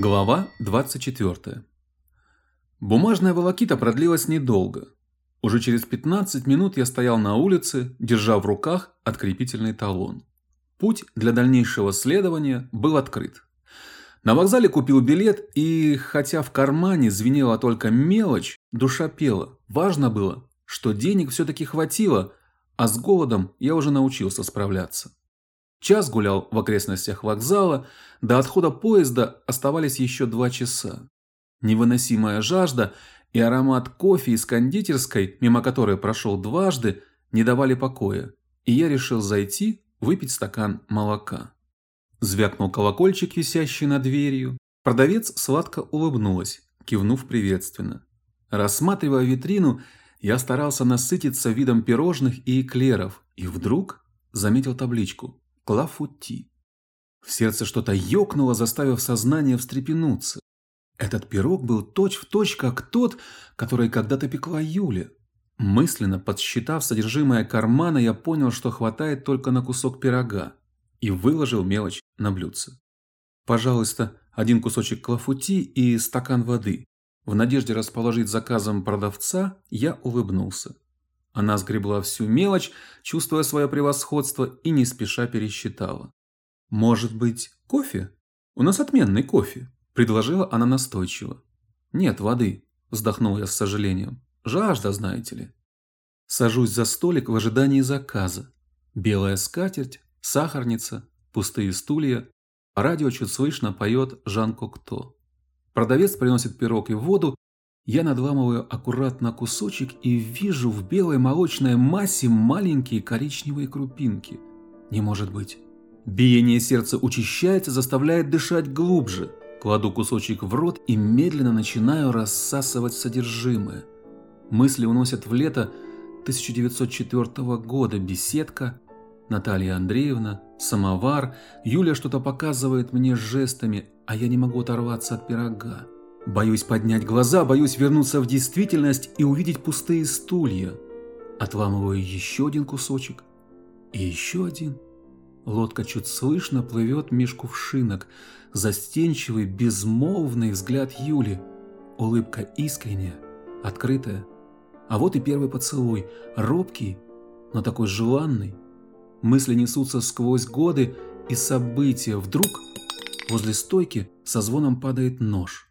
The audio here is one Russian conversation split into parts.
Глава 24. Бумажная волокита продлилась недолго. Уже через 15 минут я стоял на улице, держа в руках открепительный талон. Путь для дальнейшего следования был открыт. На вокзале купил билет, и хотя в кармане звенела только мелочь, душа пела. Важно было, что денег все таки хватило, а с голодом я уже научился справляться. Час гулял в окрестностях вокзала, до отхода поезда оставались еще два часа. Невыносимая жажда и аромат кофе из кондитерской, мимо которой прошел дважды, не давали покоя, и я решил зайти выпить стакан молока. Звякнул колокольчик, висящий над дверью. Продавец сладко улыбнулась, кивнув приветственно. Рассматривая витрину, я старался насытиться видом пирожных и эклеров, и вдруг заметил табличку Клафути. В сердце что-то ёкнуло, заставив сознание встрепенуться. Этот пирог был точь-в-точь, точь, как тот, который когда-то пекла Юля. Мысленно подсчитав содержимое кармана, я понял, что хватает только на кусок пирога, и выложил мелочь на блюдце. Пожалуйста, один кусочек клафути и стакан воды. В надежде расположить заказом продавца, я улыбнулся. Она сгребла всю мелочь, чувствуя свое превосходство, и не спеша пересчитала. Может быть, кофе? У нас отменный кофе, предложила она настойчиво. Нет воды, вздохнул я с сожалением. Жажда, знаете ли. Сажусь за столик в ожидании заказа. Белая скатерть, сахарница, пустые стулья. Радио чуть слышно поет Жан Кокто. Продавец приносит пирог и воду, я надламываю аккуратно кусочек и вижу в белой молочной массе маленькие коричневые крупинки. Не может быть. Биение сердца учащается, заставляет дышать глубже. Кладу кусочек в рот и медленно начинаю рассасывать содержимое. Мысли уносят в лето 1904 года. Беседка, Наталья Андреевна, самовар, Юля что-то показывает мне жестами, а я не могу оторваться от пирога. Боюсь поднять глаза, боюсь вернуться в действительность и увидеть пустые стулья. Отламываю еще один кусочек. И еще один. Лодка чуть слышно плывет меж кувшинок. Застенчивый, безмолвный взгляд Юли. Улыбка искренняя, открытая. А вот и первый поцелуй. Робкий, но такой желанный. Мысли несутся сквозь годы и события. Вдруг возле стойки со звоном падает нож.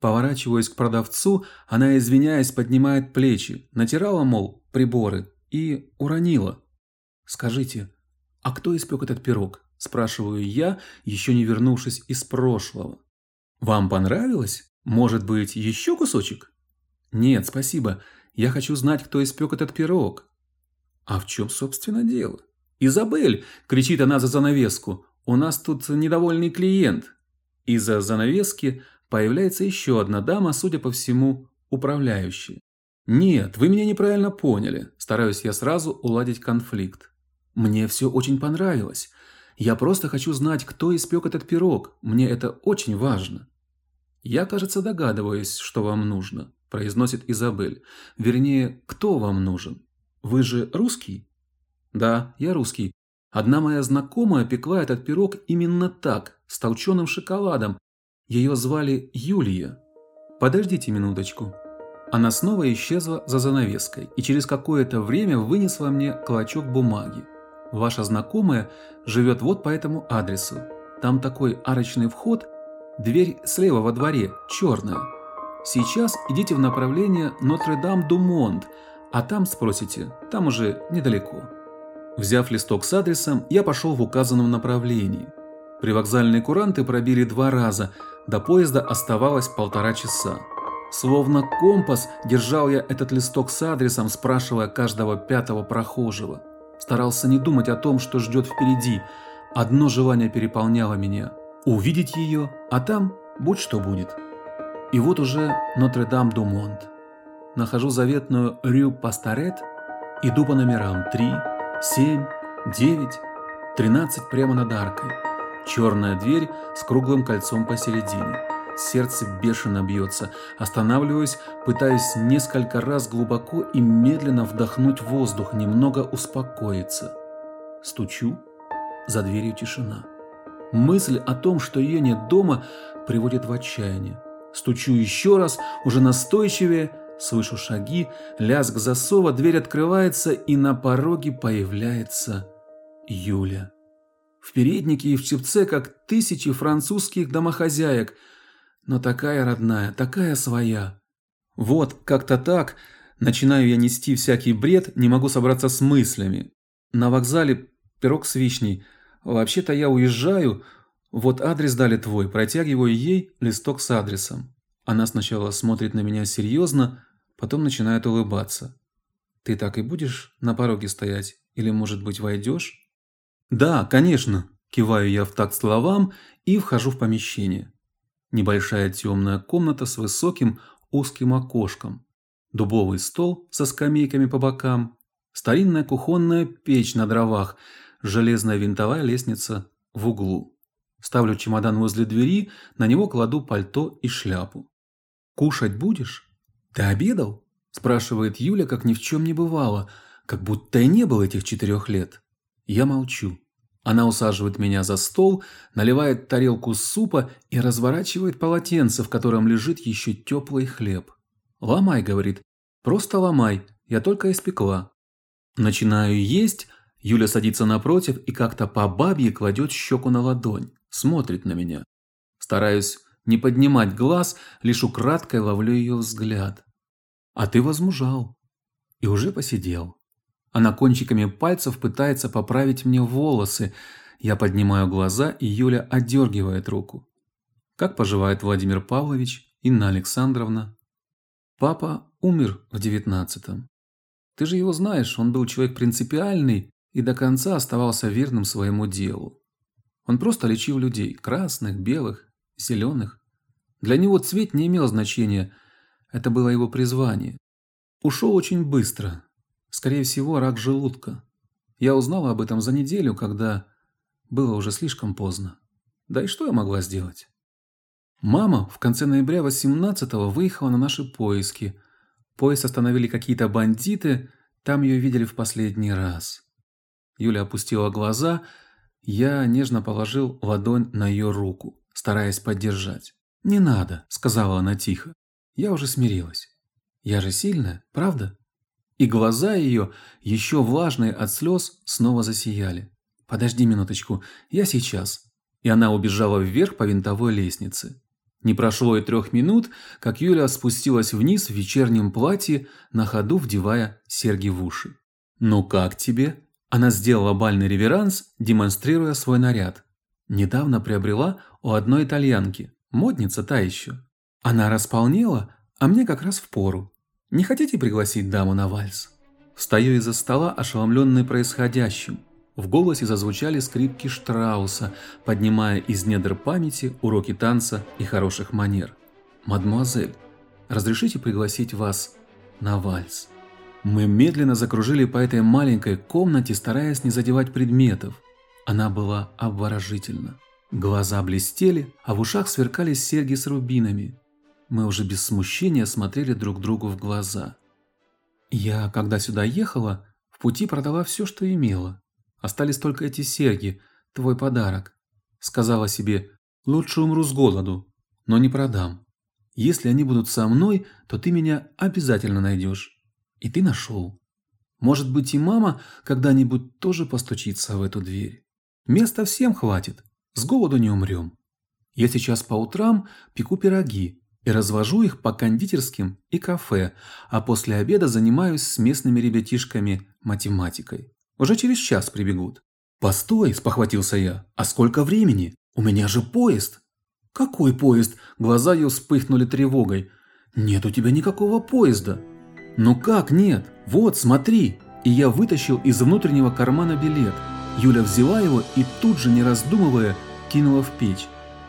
Поворачиваясь к продавцу, она, извиняясь, поднимает плечи, натирала, мол, приборы и уронила. «Скажите, а кто испек этот пирог?» – спрашиваю я, еще не вернувшись из прошлого. «Вам понравилось? Может быть, еще кусочек?» «Нет, спасибо. Я хочу знать, кто испек этот пирог». «А в чем, собственно, дело?» «Изабель!» – кричит она за занавеску. «У нас тут недовольный клиент». Из-за занавески – появляется еще одна дама, судя по всему, управляющая. Нет, вы меня неправильно поняли. Стараюсь я сразу уладить конфликт. Мне все очень понравилось. Я просто хочу знать, кто испек этот пирог. Мне это очень важно. Я, кажется, догадываюсь, что вам нужно, произносит Изабель. Вернее, кто вам нужен? Вы же русский? Да, я русский. Одна моя знакомая пекла этот пирог именно так, с толченым шоколадом, ее звали Юлия. Подождите минуточку. Она снова исчезла за занавеской и через какое-то время вынесла мне клочок бумаги. Ваша знакомая живет вот по этому адресу. Там такой арочный вход, дверь слева во дворе, черная. Сейчас идите в направление Нотр-Дам-Ду-Монт, а там спросите, там уже недалеко. Взяв листок с адресом, я пошел в указанном направлении. Привокзальные куранты пробили два раза – до поезда оставалось полтора часа. Словно компас держал я этот листок с адресом, спрашивая каждого пятого прохожего. Старался не думать о том, что ждет впереди. Одно желание переполняло меня – увидеть ее, а там будь что будет. И вот уже Нотр-Дам-Думонт. Нахожу заветную Рю Пастарет, иду по номерам 3, 7, 9, 13 прямо над аркой. Черная дверь с круглым кольцом посередине. Сердце бешено бьется. Останавливаюсь, пытаюсь несколько раз глубоко и медленно вдохнуть воздух, немного успокоиться. Стучу. За дверью тишина. Мысль о том, что ее нет дома, приводит в отчаяние. Стучу еще раз, уже настойчивее, слышу шаги, лязг засова, дверь открывается, и на пороге появляется Юля. В переднике и в чепце, как тысячи французских домохозяек, но такая родная, такая своя. Вот, как-то так, начинаю я нести всякий бред, не могу собраться с мыслями. На вокзале пирог с вишней. Вообще-то я уезжаю, вот адрес дали твой, протягиваю ей листок с адресом. Она сначала смотрит на меня серьезно, потом начинает улыбаться. Ты так и будешь на пороге стоять или, может быть, войдешь? Да, конечно, киваю я в такт словам и вхожу в помещение. Небольшая темная комната с высоким узким окошком. Дубовый стол со скамейками по бокам, старинная кухонная печь на дровах, железная винтовая лестница в углу. Ставлю чемодан возле двери, на него кладу пальто и шляпу. «Кушать будешь? Ты обедал?» – спрашивает Юля, как ни в чем не бывало, как будто и не было этих четырех лет. Я молчу. Она усаживает меня за стол, наливает тарелку супа и разворачивает полотенце, в котором лежит еще теплый хлеб. «Ломай», – говорит, – «просто ломай, я только испекла». Начинаю есть, Юля садится напротив и как-то по бабье кладет щеку на ладонь смотрит на меня. Стараюсь не поднимать глаз, лишь украдкой ловлю ее взгляд. А ты возмужал. И уже посидел. Она кончиками пальцев пытается поправить мне волосы. Я поднимаю глаза, и Юля отдергивает руку. Как поживает Владимир Павлович, Инна Александровна? Папа умер в девятнадцатом. Ты же его знаешь, он был человек принципиальный и до конца оставался верным своему делу. Он просто лечил людей – красных, белых, зеленых. Для него цвет не имел значения, это было его призвание. Ушел очень быстро. Скорее всего, рак желудка. Я узнала об этом за неделю, когда было уже слишком поздно. Да и что я могла сделать? Мама в конце ноября 18-го выехала на наши поиски. Поезд остановили какие-то бандиты, там ее видели в последний раз. Юля опустила глаза – я нежно положил ладонь на ее руку, стараясь поддержать. «Не надо», – сказала она тихо. Я уже смирилась. Я же сильная, правда? И глаза ее, еще влажные от слез, снова засияли. «Подожди минуточку, я сейчас». И она убежала вверх по винтовой лестнице. Не прошло и трех минут, как Юля спустилась вниз в вечернем платье, на ходу вдевая серьги в уши. «Ну как тебе?» Она сделала бальный реверанс, демонстрируя свой наряд. Недавно приобрела у одной итальянки, модница та еще. Она располнела, а мне как раз в пору. Не хотите пригласить даму на вальс? Встаю из-за стола, ошеломленный происходящим. В голосе зазвучали скрипки Штрауса, поднимая из недр памяти уроки танца и хороших манер. «Мадемуазель, разрешите пригласить вас на вальс?» Мы медленно закружили по этой маленькой комнате, стараясь не задевать предметов. Она была обворожительна. Глаза блестели, а в ушах сверкали серьги с рубинами. Мы уже без смущения смотрели друг другу в глаза. Я, когда сюда ехала, в пути продала все, что имела. Остались только эти серьги, твой подарок. Сказала себе, лучше умру с голоду, но не продам. Если они будут со мной, то ты меня обязательно найдешь. И ты нашел. Может быть, и мама когда-нибудь тоже постучится в эту дверь. Места всем хватит. С голоду не умрем. Я сейчас по утрам пеку пироги и развожу их по кондитерским и кафе, а после обеда занимаюсь с местными ребятишками математикой. Уже через час прибегут. «Постой!» – спохватился я. «А сколько времени? У меня же поезд!» «Какой поезд?» Глаза ее вспыхнули тревогой. «Нет у тебя никакого поезда!» «Ну как нет? Вот, смотри!» И я вытащил из внутреннего кармана билет. Юля взяла его и тут же, не раздумывая, кинула в печь.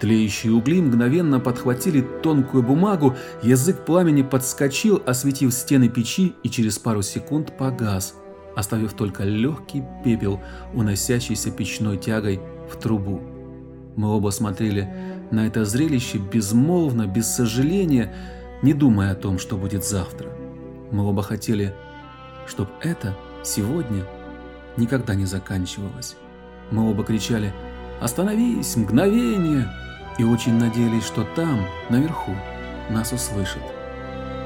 Тлеющие угли мгновенно подхватили тонкую бумагу, язык пламени подскочил, осветив стены печи и через пару секунд погас, оставив только легкий пепел, уносящийся печной тягой в трубу. Мы оба смотрели на это зрелище безмолвно, без сожаления, не думая о том, что будет завтра. Мы оба хотели, чтобы это сегодня никогда не заканчивалось. Мы оба кричали «Остановись! Мгновение!» И очень надеялись, что там, наверху, нас услышат.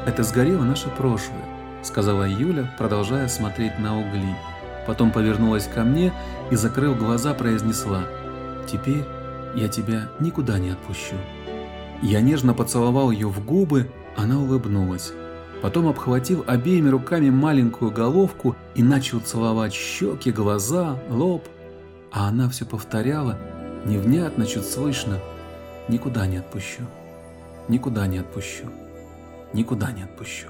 Это сгорело наше прошлое, сказала Юля, продолжая смотреть на угли. Потом повернулась ко мне и, закрыв глаза, произнесла «Теперь я тебя никуда не отпущу». Я нежно поцеловал ее в губы, она улыбнулась. Потом обхватил обеими руками маленькую головку и начал целовать щеки, глаза, лоб. А она все повторяла, невнятно, чуть слышно, «Никуда не отпущу, никуда не отпущу, никуда не отпущу».